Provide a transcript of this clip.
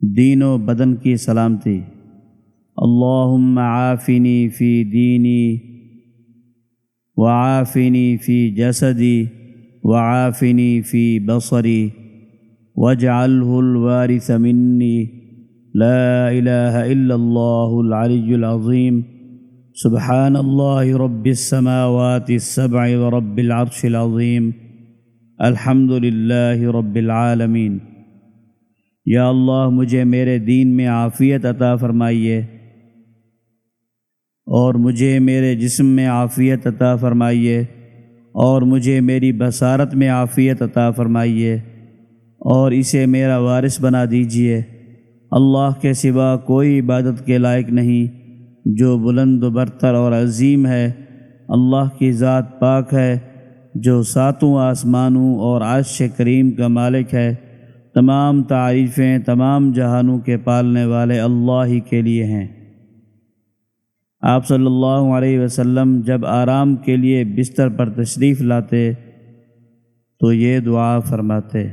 دین و بدن کی سلامتی اللهم عافنی فی دینی وعافني في جسدي وعافني في بصري واجعله الوارث مني لا إله إلا الله العلي العظيم سبحان الله رب السماوات السبع ورب العرش العظيم الحمد لله رب العالمين یا اللہ مجھے میرے دین میں عافیت عطا فرمائیے اور مجھے میرے جسم میں عافیت عطا فرمائیے اور مجھے میری بصارت میں عافیت عطا فرمائیے اور اسے میرا وارث بنا دیجیے۔ اللہ کے سوا کوئی عبادت کے لائق نہیں، جو بلند و برتر اور عظیم ہے۔ اللہ کی ذات پاک ہے، جو ساتوں آسمانوں اور عرش کریم کا مالک ہے۔ تمام تعریفیں، تمام جہانوں کے پالنے والے اللہ ہی کے لیے ہیں۔ آپ صلی اللہ علیہ وسلم جب آرام کے لیے بستر پر تشریف لاتے تو یہ دعا فرماتے۔